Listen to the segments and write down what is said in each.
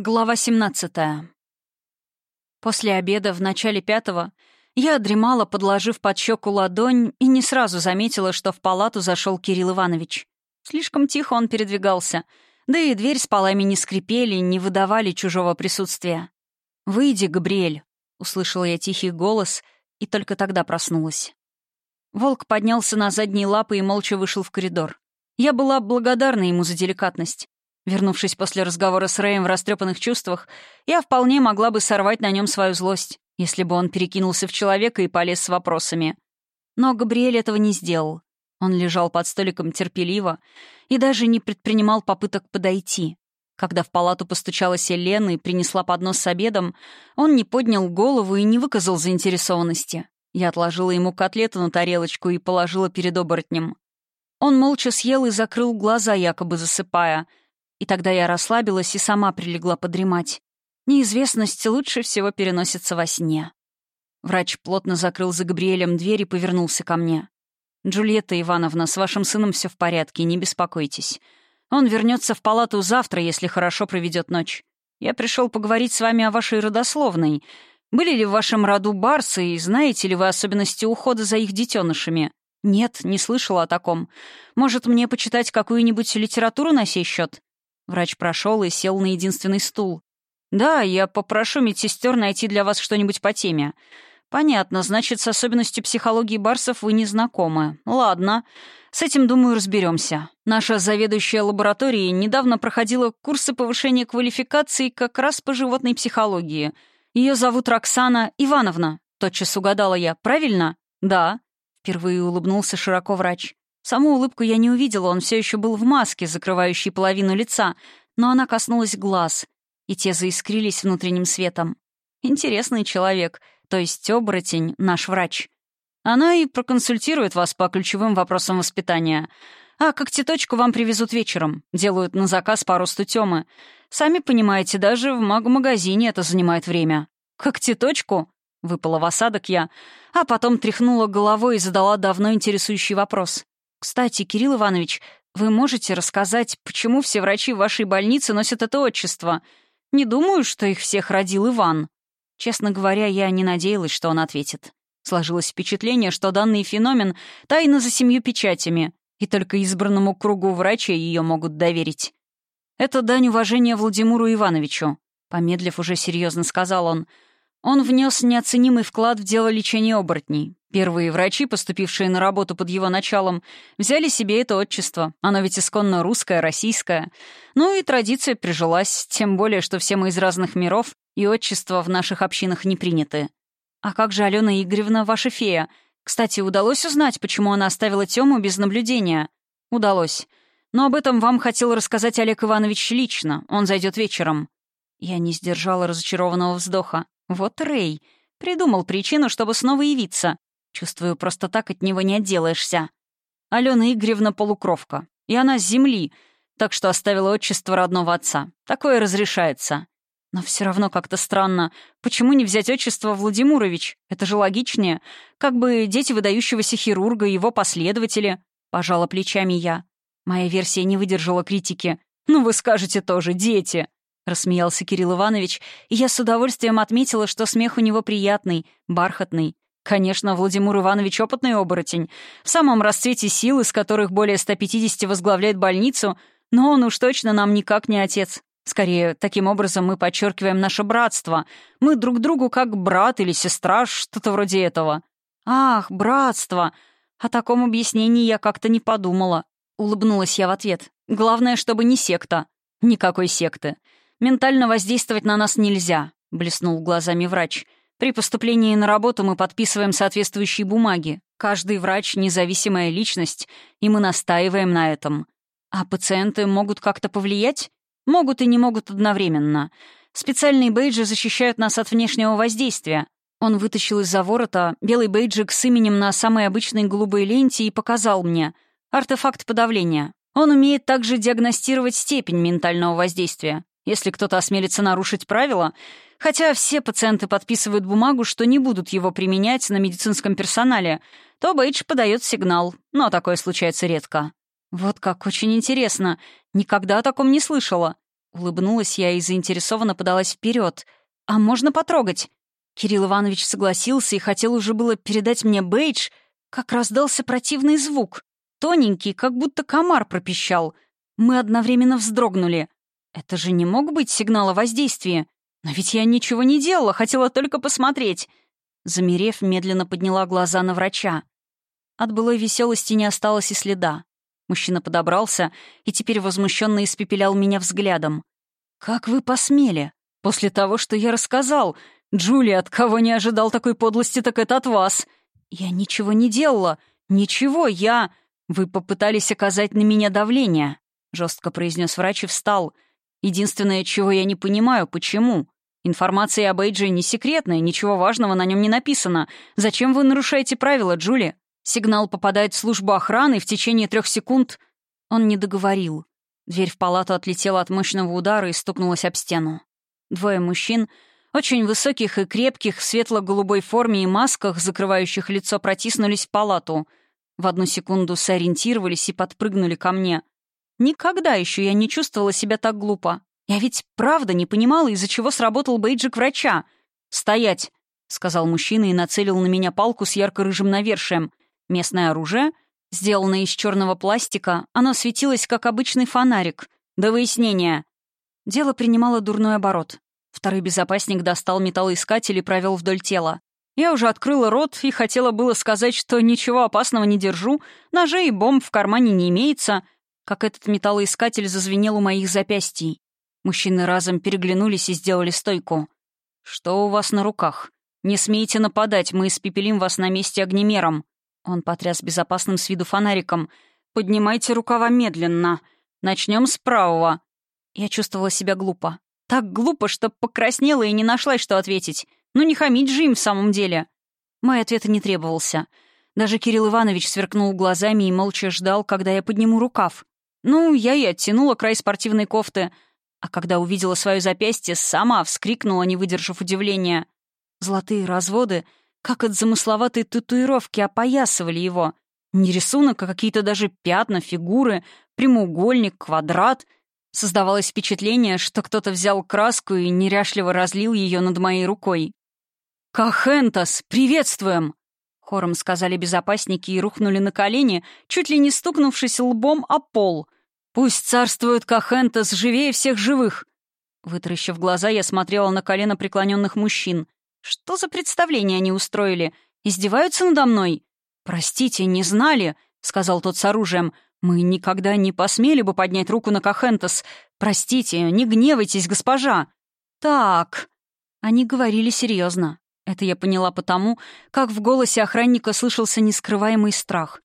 Глава 17. После обеда в начале пятого я дремала, подложив под щеку ладонь, и не сразу заметила, что в палату зашел Кирилл Иванович. Слишком тихо он передвигался, да и дверь с полами не скрипели, не выдавали чужого присутствия. «Выйди, Габриэль», — услышала я тихий голос, и только тогда проснулась. Волк поднялся на задние лапы и молча вышел в коридор. Я была благодарна ему за деликатность. Вернувшись после разговора с Рэем в растрепанных чувствах, я вполне могла бы сорвать на нем свою злость, если бы он перекинулся в человека и полез с вопросами. Но Габриэль этого не сделал. Он лежал под столиком терпеливо и даже не предпринимал попыток подойти. Когда в палату постучалась Елена и принесла поднос с обедом, он не поднял голову и не выказал заинтересованности. Я отложила ему котлету на тарелочку и положила перед оборотнем. Он молча съел и закрыл глаза, якобы засыпая — и тогда я расслабилась и сама прилегла подремать. Неизвестность лучше всего переносится во сне. Врач плотно закрыл за Габриэлем дверь и повернулся ко мне. «Джульетта Ивановна, с вашим сыном все в порядке, не беспокойтесь. Он вернется в палату завтра, если хорошо проведет ночь. Я пришел поговорить с вами о вашей родословной. Были ли в вашем роду барсы, и знаете ли вы особенности ухода за их детенышами? Нет, не слышала о таком. Может, мне почитать какую-нибудь литературу на сей счет? Врач прошел и сел на единственный стул. «Да, я попрошу медсестер найти для вас что-нибудь по теме». «Понятно, значит, с особенностью психологии барсов вы не знакомы. Ладно, с этим, думаю, разберемся. Наша заведующая лабораторией недавно проходила курсы повышения квалификации как раз по животной психологии. Ее зовут Роксана Ивановна», — тотчас угадала я. «Правильно?» «Да», — впервые улыбнулся широко врач. Саму улыбку я не увидела, он все еще был в маске, закрывающей половину лица, но она коснулась глаз, и те заискрились внутренним светом. Интересный человек, то есть оборотень, наш врач. Она и проконсультирует вас по ключевым вопросам воспитания. А как теточку вам привезут вечером. Делают на заказ пару стутемы. Сами понимаете, даже в магомагазине это занимает время. Как теточку? Выпала в осадок я, а потом тряхнула головой и задала давно интересующий вопрос. Кстати, Кирилл Иванович, вы можете рассказать, почему все врачи вашей больницы носят это отчество? Не думаю, что их всех родил Иван. Честно говоря, я не надеялась, что он ответит. Сложилось впечатление, что данный феномен тайна за семью печатями, и только избранному кругу врачей ее могут доверить. «Это дань уважения Владимиру Ивановичу», — помедлив уже серьезно сказал он. «Он внес неоценимый вклад в дело лечения оборотней. Первые врачи, поступившие на работу под его началом, взяли себе это отчество. Оно ведь исконно русское, российское. Ну и традиция прижилась, тем более, что все мы из разных миров, и отчества в наших общинах не приняты. «А как же Алена Игоревна, ваша фея? Кстати, удалось узнать, почему она оставила Тему без наблюдения?» «Удалось. Но об этом вам хотел рассказать Олег Иванович лично. Он зайдет вечером». Я не сдержала разочарованного вздоха. «Вот Рэй. Придумал причину, чтобы снова явиться. Чувствую, просто так от него не отделаешься. Алена Игоревна полукровка. И она с земли, так что оставила отчество родного отца. Такое разрешается. Но все равно как-то странно. Почему не взять отчество Владимирович? Это же логичнее. Как бы дети выдающегося хирурга и его последователи. Пожала плечами я. Моя версия не выдержала критики. «Ну вы скажете тоже, дети!» Рассмеялся Кирилл Иванович, и я с удовольствием отметила, что смех у него приятный, бархатный. Конечно, Владимир Иванович — опытный оборотень, в самом расцвете сил, из которых более 150 возглавляет больницу, но он уж точно нам никак не отец. Скорее, таким образом мы подчеркиваем наше братство. Мы друг другу как брат или сестра, что-то вроде этого. Ах, братство! О таком объяснении я как-то не подумала. Улыбнулась я в ответ. Главное, чтобы не секта. Никакой секты. Ментально воздействовать на нас нельзя, блеснул глазами врач. — при поступлении на работу мы подписываем соответствующие бумаги. Каждый врач — независимая личность, и мы настаиваем на этом. А пациенты могут как-то повлиять? Могут и не могут одновременно. Специальные бейджи защищают нас от внешнего воздействия. Он вытащил из-за ворота белый бейджик с именем на самой обычной голубой ленте и показал мне. Артефакт подавления. Он умеет также диагностировать степень ментального воздействия если кто-то осмелится нарушить правила, хотя все пациенты подписывают бумагу, что не будут его применять на медицинском персонале, то Бейдж подает сигнал, но такое случается редко. «Вот как, очень интересно. Никогда о таком не слышала». Улыбнулась я и заинтересованно подалась вперед. «А можно потрогать?» Кирилл Иванович согласился и хотел уже было передать мне бейдж, как раздался противный звук. Тоненький, как будто комар пропищал. Мы одновременно вздрогнули. Это же не мог быть сигнал о воздействии. Но ведь я ничего не делала, хотела только посмотреть. Замерев, медленно подняла глаза на врача. От былой веселости не осталось и следа. Мужчина подобрался и теперь возмущенно испепелял меня взглядом. «Как вы посмели? После того, что я рассказал, Джулия? от кого не ожидал такой подлости, так это от вас. Я ничего не делала. Ничего, я... Вы попытались оказать на меня давление», — жестко произнес врач и встал — Единственное, чего я не понимаю, почему? Информация об Эйджи не секретная, ничего важного на нем не написано. Зачем вы нарушаете правила, Джули? Сигнал попадает в службу охраны, и в течение трех секунд... Он не договорил. Дверь в палату отлетела от мощного удара и стукнулась об стену. Двое мужчин, очень высоких и крепких, в светло-голубой форме и масках, закрывающих лицо, протиснулись в палату. В одну секунду сориентировались и подпрыгнули ко мне. Никогда еще я не чувствовала себя так глупо. Я ведь правда не понимала, из-за чего сработал бейджик врача. «Стоять!» — сказал мужчина и нацелил на меня палку с ярко-рыжим навершием. Местное оружие, сделанное из черного пластика, оно светилось, как обычный фонарик. До выяснения. Дело принимало дурной оборот. Второй безопасник достал металлоискатель и провел вдоль тела. Я уже открыла рот и хотела было сказать, что ничего опасного не держу, ножей и бомб в кармане не имеется — как этот металлоискатель зазвенел у моих запястий. Мужчины разом переглянулись и сделали стойку. «Что у вас на руках? Не смейте нападать, мы испепелим вас на месте огнемером». Он потряс безопасным с виду фонариком. «Поднимайте рукава медленно. Начнем с правого». Я чувствовала себя глупо. Так глупо, что покраснела и не нашла, что ответить. Ну не хамить же им в самом деле. Мой ответ не требовался. Даже Кирилл Иванович сверкнул глазами и молча ждал, когда я подниму рукав. Ну, я и оттянула край спортивной кофты, а когда увидела свое запястье, сама вскрикнула, не выдержав удивления. Золотые разводы, как от замысловатой татуировки, опоясывали его. Не рисунок, а какие-то даже пятна, фигуры, прямоугольник, квадрат. Создавалось впечатление, что кто-то взял краску и неряшливо разлил ее над моей рукой. «Кахентас, приветствуем!» Хором сказали безопасники и рухнули на колени, чуть ли не стукнувшись лбом о пол. «Пусть царствует Кахентас живее всех живых!» Вытаращив глаза, я смотрела на колено преклоненных мужчин. «Что за представление они устроили? Издеваются надо мной?» «Простите, не знали», — сказал тот с оружием. «Мы никогда не посмели бы поднять руку на Кахентас. Простите, не гневайтесь, госпожа». «Так...» Они говорили серьезно. Это я поняла потому, как в голосе охранника слышался нескрываемый страх.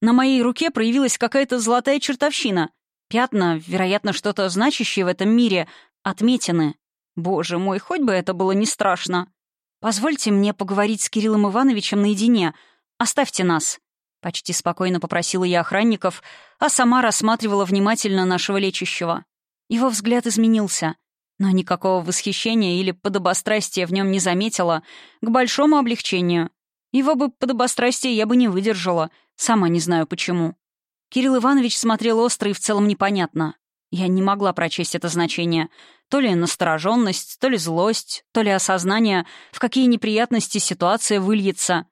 На моей руке проявилась какая-то золотая чертовщина. Пятна, вероятно, что-то значащее в этом мире, отметины. Боже мой, хоть бы это было не страшно. «Позвольте мне поговорить с Кириллом Ивановичем наедине. Оставьте нас», — почти спокойно попросила я охранников, а сама рассматривала внимательно нашего лечащего. Его взгляд изменился но никакого восхищения или подобострастия в нем не заметила, к большому облегчению. Его бы подобострастие я бы не выдержала, сама не знаю почему. Кирилл Иванович смотрел остро и в целом непонятно. Я не могла прочесть это значение. То ли настороженность, то ли злость, то ли осознание, в какие неприятности ситуация выльется.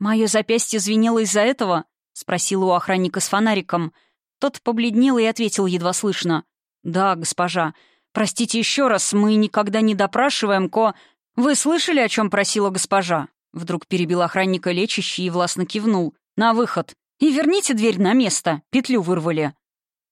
«Мое запястье звенело из-за этого?» — спросила у охранника с фонариком. Тот побледнел и ответил едва слышно. «Да, госпожа, Простите еще раз, мы никогда не допрашиваем Ко... Вы слышали, о чем просила госпожа?» Вдруг перебил охранника лечащий и властно кивнул. «На выход! И верните дверь на место! Петлю вырвали!»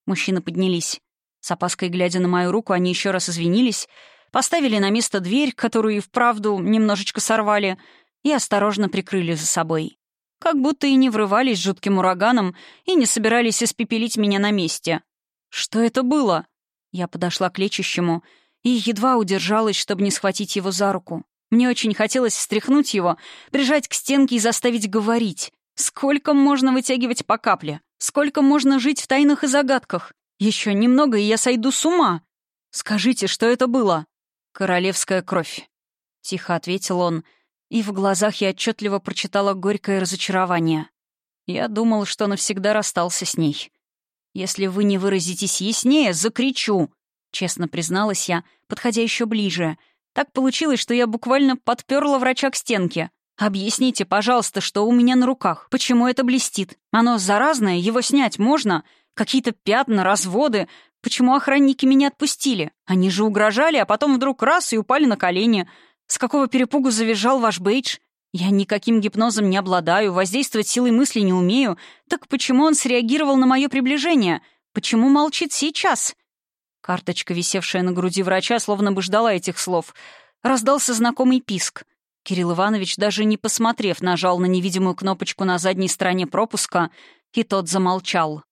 Мужчины поднялись. С опаской глядя на мою руку, они еще раз извинились, поставили на место дверь, которую и вправду немножечко сорвали, и осторожно прикрыли за собой. Как будто и не врывались жутким ураганом и не собирались испепелить меня на месте. «Что это было?» Я подошла к лечащему и едва удержалась, чтобы не схватить его за руку. Мне очень хотелось встряхнуть его, прижать к стенке и заставить говорить. Сколько можно вытягивать по капле? Сколько можно жить в тайнах и загадках? Еще немного, и я сойду с ума. Скажите, что это было? Королевская кровь. Тихо ответил он, и в глазах я отчетливо прочитала горькое разочарование. Я думал, что навсегда расстался с ней. «Если вы не выразитесь яснее, закричу!» — честно призналась я, подходя еще ближе. Так получилось, что я буквально подперла врача к стенке. «Объясните, пожалуйста, что у меня на руках? Почему это блестит? Оно заразное, его снять можно? Какие-то пятна, разводы. Почему охранники меня отпустили? Они же угрожали, а потом вдруг раз и упали на колени. С какого перепугу завизжал ваш бейдж? Я никаким гипнозом не обладаю, воздействовать силой мысли не умею. Так почему он среагировал на мое приближение? Почему молчит сейчас?» Карточка, висевшая на груди врача, словно бы ждала этих слов. Раздался знакомый писк. Кирилл Иванович, даже не посмотрев, нажал на невидимую кнопочку на задней стороне пропуска, и тот замолчал.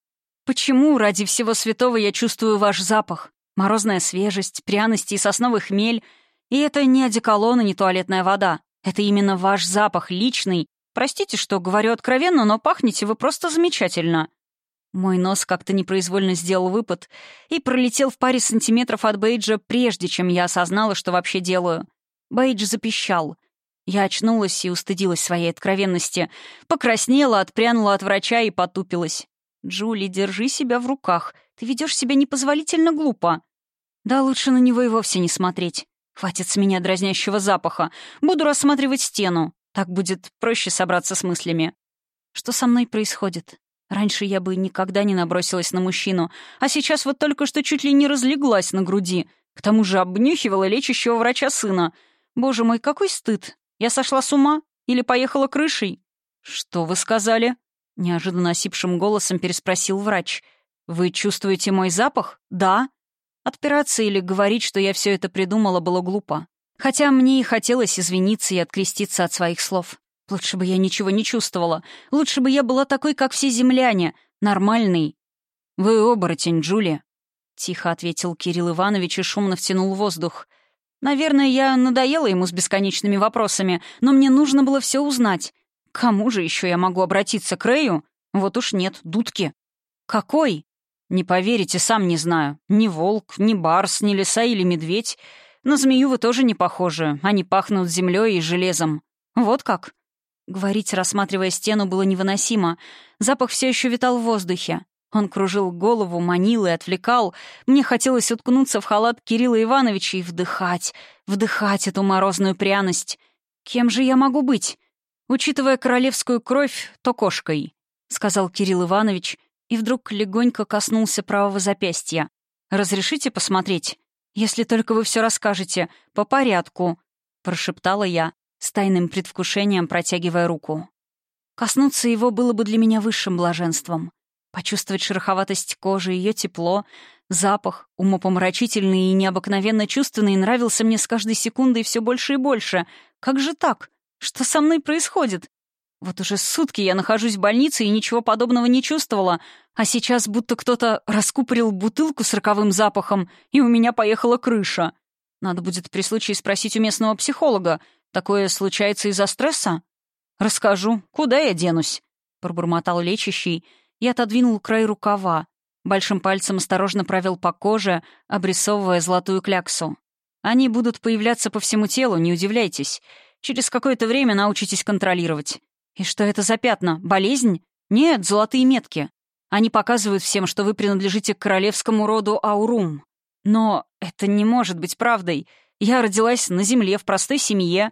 «Почему, ради всего святого, я чувствую ваш запах? Морозная свежесть, пряности и сосновый хмель. И это не одеколон и не туалетная вода. Это именно ваш запах личный. Простите, что говорю откровенно, но пахнете вы просто замечательно». Мой нос как-то непроизвольно сделал выпад и пролетел в паре сантиметров от Бейджа, прежде чем я осознала, что вообще делаю. Бейдж запищал. Я очнулась и устыдилась своей откровенности. Покраснела, отпрянула от врача и потупилась. «Джули, держи себя в руках. Ты ведешь себя непозволительно глупо». «Да лучше на него и вовсе не смотреть. Хватит с меня дразнящего запаха. Буду рассматривать стену. Так будет проще собраться с мыслями. Что со мной происходит? Раньше я бы никогда не набросилась на мужчину, а сейчас вот только что чуть ли не разлеглась на груди. К тому же обнюхивала лечащего врача сына. Боже мой, какой стыд! Я сошла с ума? Или поехала крышей? «Что вы сказали?» — неожиданно осипшим голосом переспросил врач. «Вы чувствуете мой запах?» «Да», Отпираться или говорить, что я все это придумала, было глупо. Хотя мне и хотелось извиниться и откреститься от своих слов. Лучше бы я ничего не чувствовала. Лучше бы я была такой, как все земляне. Нормальный. «Вы оборотень, Джулия», — тихо ответил Кирилл Иванович и шумно втянул воздух. «Наверное, я надоела ему с бесконечными вопросами, но мне нужно было все узнать. К кому же еще я могу обратиться, к Рэю? Вот уж нет, дудки». «Какой?» Не поверите, сам не знаю. Ни волк, ни барс, ни лиса или медведь. На змею вы тоже не похожи. Они пахнут землей и железом. Вот как?» Говорить, рассматривая стену, было невыносимо. Запах все еще витал в воздухе. Он кружил голову, манил и отвлекал. Мне хотелось уткнуться в халат Кирилла Ивановича и вдыхать, вдыхать эту морозную пряность. «Кем же я могу быть?» «Учитывая королевскую кровь, то кошкой», — сказал Кирилл Иванович, и вдруг легонько коснулся правого запястья. «Разрешите посмотреть? Если только вы все расскажете, по порядку», — прошептала я, с тайным предвкушением протягивая руку. Коснуться его было бы для меня высшим блаженством. Почувствовать шероховатость кожи, ее тепло, запах, умопомрачительный и необыкновенно чувственный, нравился мне с каждой секундой все больше и больше. Как же так? Что со мной происходит? Вот уже сутки я нахожусь в больнице и ничего подобного не чувствовала, а сейчас будто кто-то раскупорил бутылку с роковым запахом, и у меня поехала крыша. Надо будет при случае спросить у местного психолога. Такое случается из-за стресса? Расскажу, куда я денусь? Пробормотал лечащий и отодвинул край рукава. Большим пальцем осторожно провел по коже, обрисовывая золотую кляксу. Они будут появляться по всему телу, не удивляйтесь. Через какое-то время научитесь контролировать. И что это за пятна? Болезнь? Нет, золотые метки. Они показывают всем, что вы принадлежите к королевскому роду Аурум. Но это не может быть правдой. Я родилась на земле, в простой семье.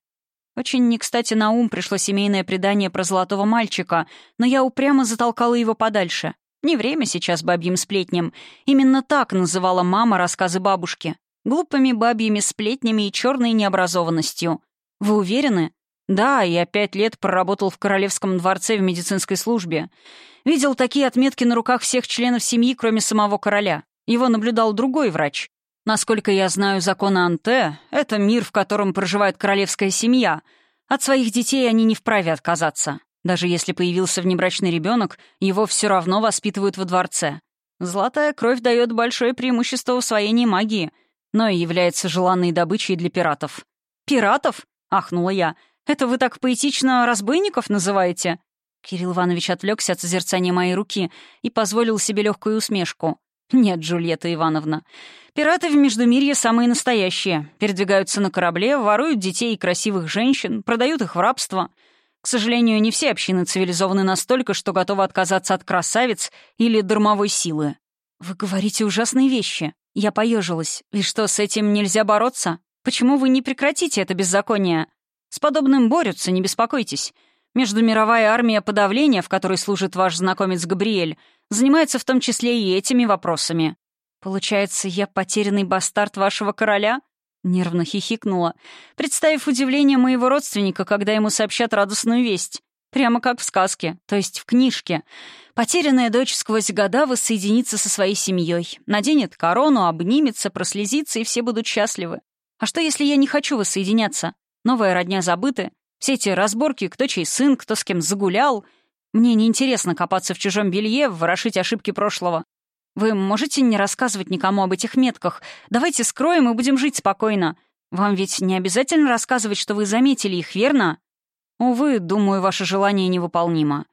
Очень не кстати на ум пришло семейное предание про золотого мальчика, но я упрямо затолкала его подальше. Не время сейчас бабьим сплетням. Именно так называла мама рассказы бабушки. Глупыми бабьими сплетнями и черной необразованностью. Вы уверены? Да, я пять лет проработал в Королевском дворце в медицинской службе. Видел такие отметки на руках всех членов семьи, кроме самого короля. Его наблюдал другой врач. Насколько я знаю законы Анте, это мир, в котором проживает королевская семья. От своих детей они не вправе отказаться. Даже если появился внебрачный ребенок, его все равно воспитывают во дворце. Золотая кровь дает большое преимущество в усвоении магии, но и является желанной добычей для пиратов. «Пиратов?» — ахнула я. Это вы так поэтично разбойников называете?» Кирилл Иванович отвлекся от созерцания моей руки и позволил себе легкую усмешку. «Нет, Джульетта Ивановна. Пираты в Междумирье самые настоящие. Передвигаются на корабле, воруют детей и красивых женщин, продают их в рабство. К сожалению, не все общины цивилизованы настолько, что готовы отказаться от красавиц или дармовой силы». «Вы говорите ужасные вещи». Я поежилась. «И что, с этим нельзя бороться? Почему вы не прекратите это беззаконие?» С подобным борются, не беспокойтесь. Междумировая армия подавления, в которой служит ваш знакомец Габриэль, занимается в том числе и этими вопросами. Получается, я потерянный бастард вашего короля? Нервно хихикнула, представив удивление моего родственника, когда ему сообщат радостную весть. Прямо как в сказке, то есть в книжке. Потерянная дочь сквозь года воссоединится со своей семьей, наденет корону, обнимется, прослезится, и все будут счастливы. А что, если я не хочу воссоединяться? Новая родня забыты, Все эти разборки, кто чей сын, кто с кем загулял. Мне неинтересно копаться в чужом белье, ворошить ошибки прошлого. Вы можете не рассказывать никому об этих метках. Давайте скроем и будем жить спокойно. Вам ведь не обязательно рассказывать, что вы заметили их, верно? Увы, думаю, ваше желание невыполнимо.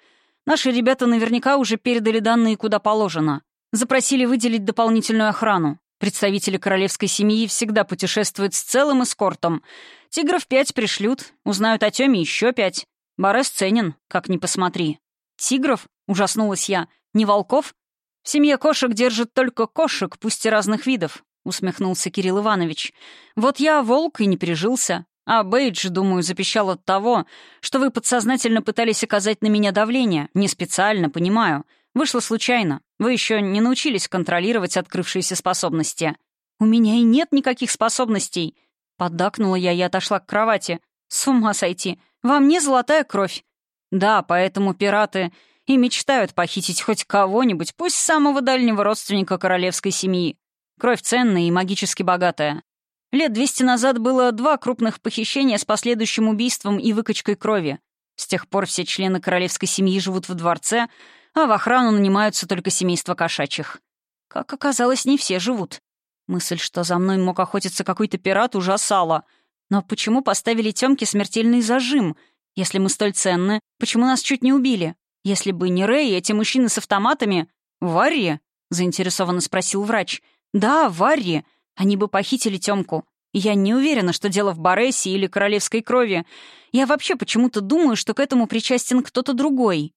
Наши ребята наверняка уже передали данные куда положено. Запросили выделить дополнительную охрану. Представители королевской семьи всегда путешествуют с целым эскортом. Тигров пять пришлют, узнают о Тёме еще пять. Борес ценен, как ни посмотри. Тигров? Ужаснулась я. Не волков? В семье кошек держат только кошек, пусть и разных видов, усмехнулся Кирилл Иванович. Вот я волк и не прижился. А Бейдж, думаю, запищал от того, что вы подсознательно пытались оказать на меня давление. Не специально, понимаю. — Вышло случайно. Вы еще не научились контролировать открывшиеся способности. У меня и нет никаких способностей. Поддакнула я и отошла к кровати. С ума сойти. Вам не золотая кровь. Да, поэтому пираты и мечтают похитить хоть кого-нибудь, пусть самого дальнего родственника королевской семьи. Кровь ценная и магически богатая. Лет двести назад было два крупных похищения с последующим убийством и выкачкой крови. С тех пор все члены королевской семьи живут в дворце, а в охрану нанимаются только семейства кошачьих. Как оказалось, не все живут. Мысль, что за мной мог охотиться какой-то пират, ужасала. Но почему поставили Тёмке смертельный зажим? Если мы столь ценны, почему нас чуть не убили? Если бы не Рэй, эти мужчины с автоматами... «Варри?» — заинтересованно спросил врач. «Да, Варри. Они бы похитили Тёмку. Я не уверена, что дело в Борессе или королевской крови. Я вообще почему-то думаю, что к этому причастен кто-то другой».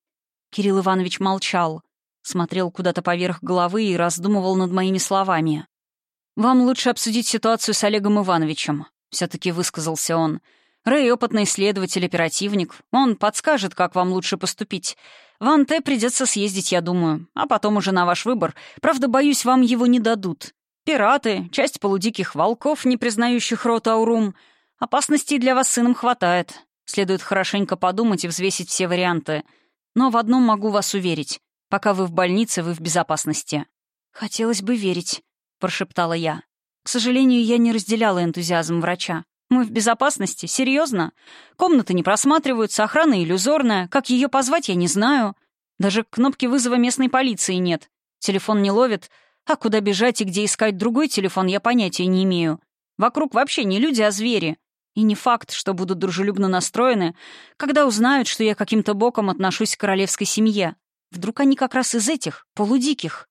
Кирилл Иванович молчал, смотрел куда-то поверх головы и раздумывал над моими словами. «Вам лучше обсудить ситуацию с Олегом Ивановичем», — все-таки высказался он. «Рэй — опытный следователь, оперативник. Он подскажет, как вам лучше поступить. В Анте придется съездить, я думаю, а потом уже на ваш выбор. Правда, боюсь, вам его не дадут. Пираты, часть полудиких волков, не признающих рот Аурум. Опасностей для вас сыном хватает. Следует хорошенько подумать и взвесить все варианты». Но в одном могу вас уверить. Пока вы в больнице, вы в безопасности». «Хотелось бы верить», — прошептала я. К сожалению, я не разделяла энтузиазм врача. «Мы в безопасности? Серьезно? Комнаты не просматриваются, охрана иллюзорная. Как ее позвать, я не знаю. Даже кнопки вызова местной полиции нет. Телефон не ловит. А куда бежать и где искать другой телефон, я понятия не имею. Вокруг вообще не люди, а звери. И не факт, что будут дружелюбно настроены, когда узнают, что я каким-то боком отношусь к королевской семье. Вдруг они как раз из этих, полудиких.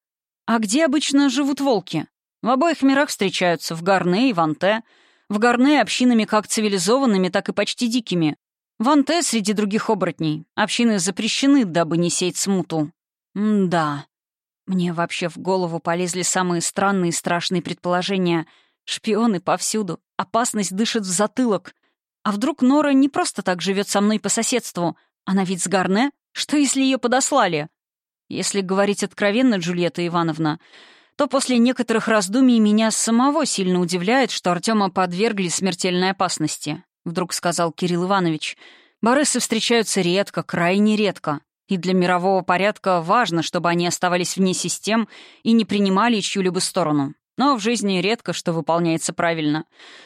А где обычно живут волки? В обоих мирах встречаются, в Гарне и в Анте. В Гарне общинами как цивилизованными, так и почти дикими. В Анте среди других оборотней. Общины запрещены, дабы не сеять смуту. М да. Мне вообще в голову полезли самые странные и страшные предположения — Шпионы повсюду. Опасность дышит в затылок. А вдруг Нора не просто так живет со мной по соседству? Она ведь с Гарне? Что, если ее подослали? Если говорить откровенно, Джульетта Ивановна, то после некоторых раздумий меня самого сильно удивляет, что Артема подвергли смертельной опасности. Вдруг сказал Кирилл Иванович. Барысы встречаются редко, крайне редко. И для мирового порядка важно, чтобы они оставались вне систем и не принимали чью-либо сторону. Но в жизни редко что выполняется правильно.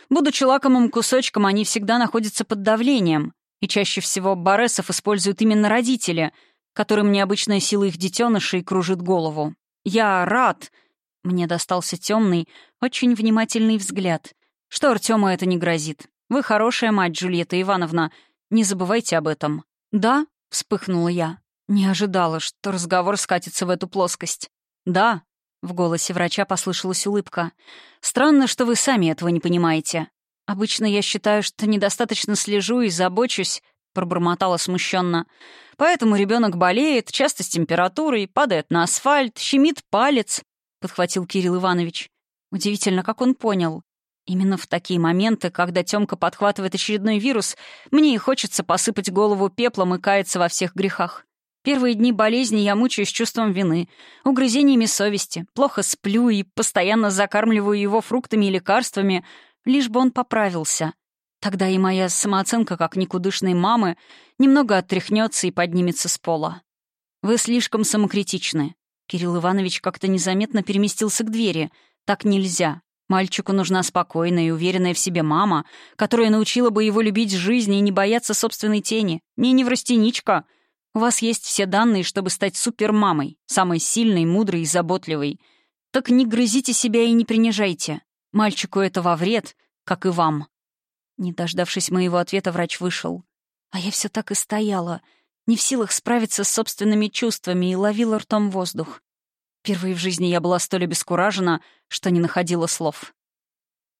Будучи лакомым кусочком, они всегда находятся под давлением. И чаще всего баресов используют именно родители, которым необычная сила их детенышей кружит голову. «Я рад!» Мне достался темный, очень внимательный взгляд. «Что Артему это не грозит? Вы хорошая мать, Джульетта Ивановна. Не забывайте об этом». «Да?» — вспыхнула я. Не ожидала, что разговор скатится в эту плоскость. «Да», в голосе врача послышалась улыбка. «Странно, что вы сами этого не понимаете. Обычно я считаю, что недостаточно слежу и забочусь», — пробормотала смущенно. «Поэтому ребенок болеет, часто с температурой, падает на асфальт, щемит палец», — подхватил Кирилл Иванович. Удивительно, как он понял. Именно в такие моменты, когда Тёмка подхватывает очередной вирус, мне и хочется посыпать голову пеплом и каяться во всех грехах. Первые дни болезни я мучаюсь чувством вины, угрызениями совести, плохо сплю и постоянно закармливаю его фруктами и лекарствами, лишь бы он поправился. Тогда и моя самооценка, как никудышной мамы, немного отряхнется и поднимется с пола. «Вы слишком самокритичны». Кирилл Иванович как-то незаметно переместился к двери. «Так нельзя. Мальчику нужна спокойная и уверенная в себе мама, которая научила бы его любить жизнь и не бояться собственной тени. Не неврастеничка, у вас есть все данные, чтобы стать супермамой, самой сильной, мудрой и заботливой. Так не грызите себя и не принижайте. Мальчику это во вред, как и вам». Не дождавшись моего ответа, врач вышел. А я все так и стояла, не в силах справиться с собственными чувствами и ловила ртом воздух. Впервые в жизни я была столь обескуражена, что не находила слов.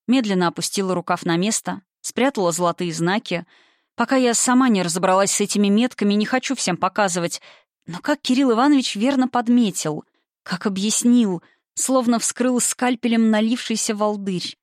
Медленно опустила рукав на место, спрятала золотые знаки — Пока я сама не разобралась с этими метками, не хочу всем показывать. Но как Кирилл Иванович верно подметил, как объяснил, словно вскрыл скальпелем налившийся волдырь.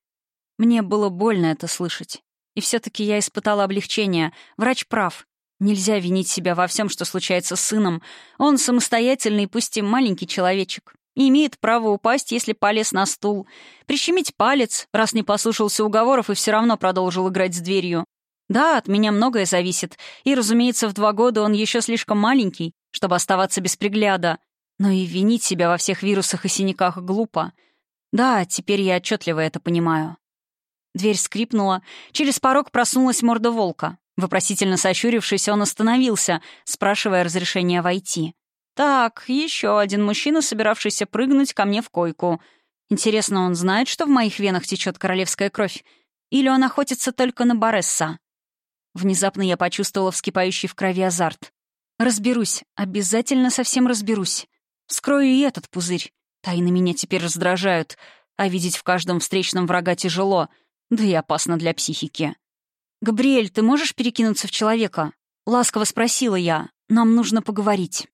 Мне было больно это слышать. И все-таки я испытала облегчение. Врач прав. Нельзя винить себя во всем, что случается с сыном. Он самостоятельный, пусть и маленький человечек. И имеет право упасть, если полез на стул. Прищемить палец, раз не послушался уговоров и все равно продолжил играть с дверью. Да, от меня многое зависит, и, разумеется, в два года он еще слишком маленький, чтобы оставаться без пригляда. Но и винить себя во всех вирусах и синяках глупо. Да, теперь я отчетливо это понимаю. Дверь скрипнула. Через порог проснулась морда волка. Вопросительно сощурившись, он остановился, спрашивая разрешения войти. «Так, еще один мужчина, собиравшийся прыгнуть ко мне в койку. Интересно, он знает, что в моих венах течет королевская кровь? Или он охотится только на Боресса?» Внезапно я почувствовала вскипающий в крови азарт. «Разберусь, обязательно совсем разберусь. Вскрою и этот пузырь. Тайны меня теперь раздражают, а видеть в каждом встречном врага тяжело, да и опасно для психики». «Габриэль, ты можешь перекинуться в человека?» Ласково спросила я. «Нам нужно поговорить».